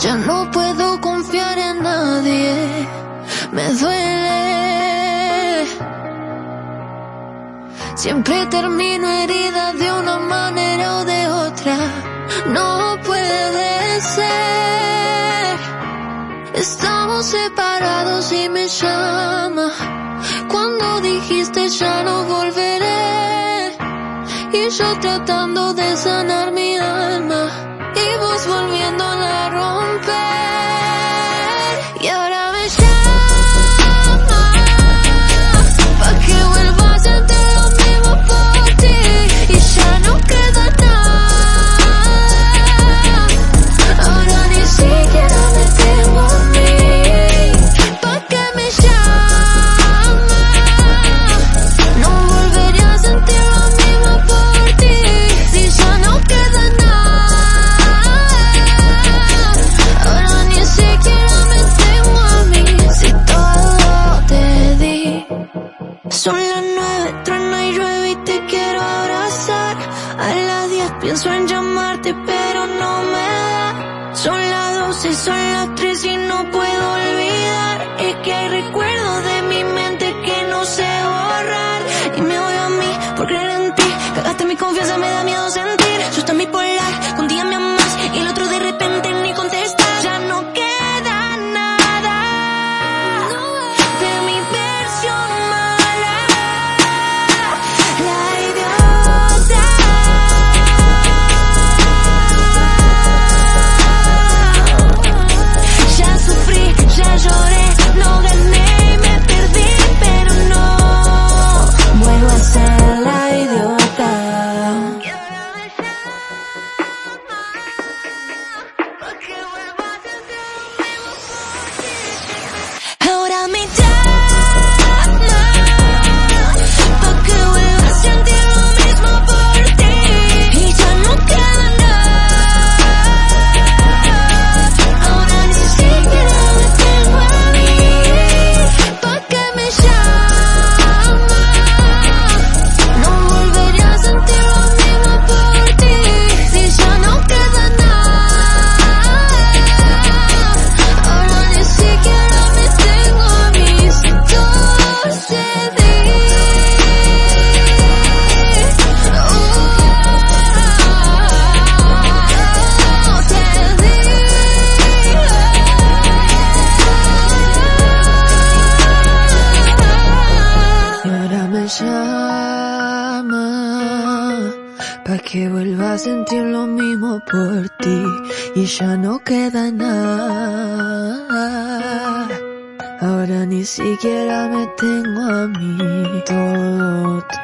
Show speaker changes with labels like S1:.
S1: Ya no puedo confiar en nadie, me duele. Siempre termino herida de una manera o de otra. No puede ser. Estamos separados y me llama. Cuando dijiste ya no volveré. Y yo tratando de sanar mi alma. Volviendo a romper. Pienso en llamarte, pero no me da. Son las doce, son las tres y no puedo olvidar. Es que hay recuerdos de mi mente que no sé borrar. Y me voy a mí por creer en ti. Cagaste mi confianza, me da miedo llama Pa' que vuelva a sentir lo mismo por ti Y ya no queda nada. Ahora ni siquiera me tengo a mí. Todo te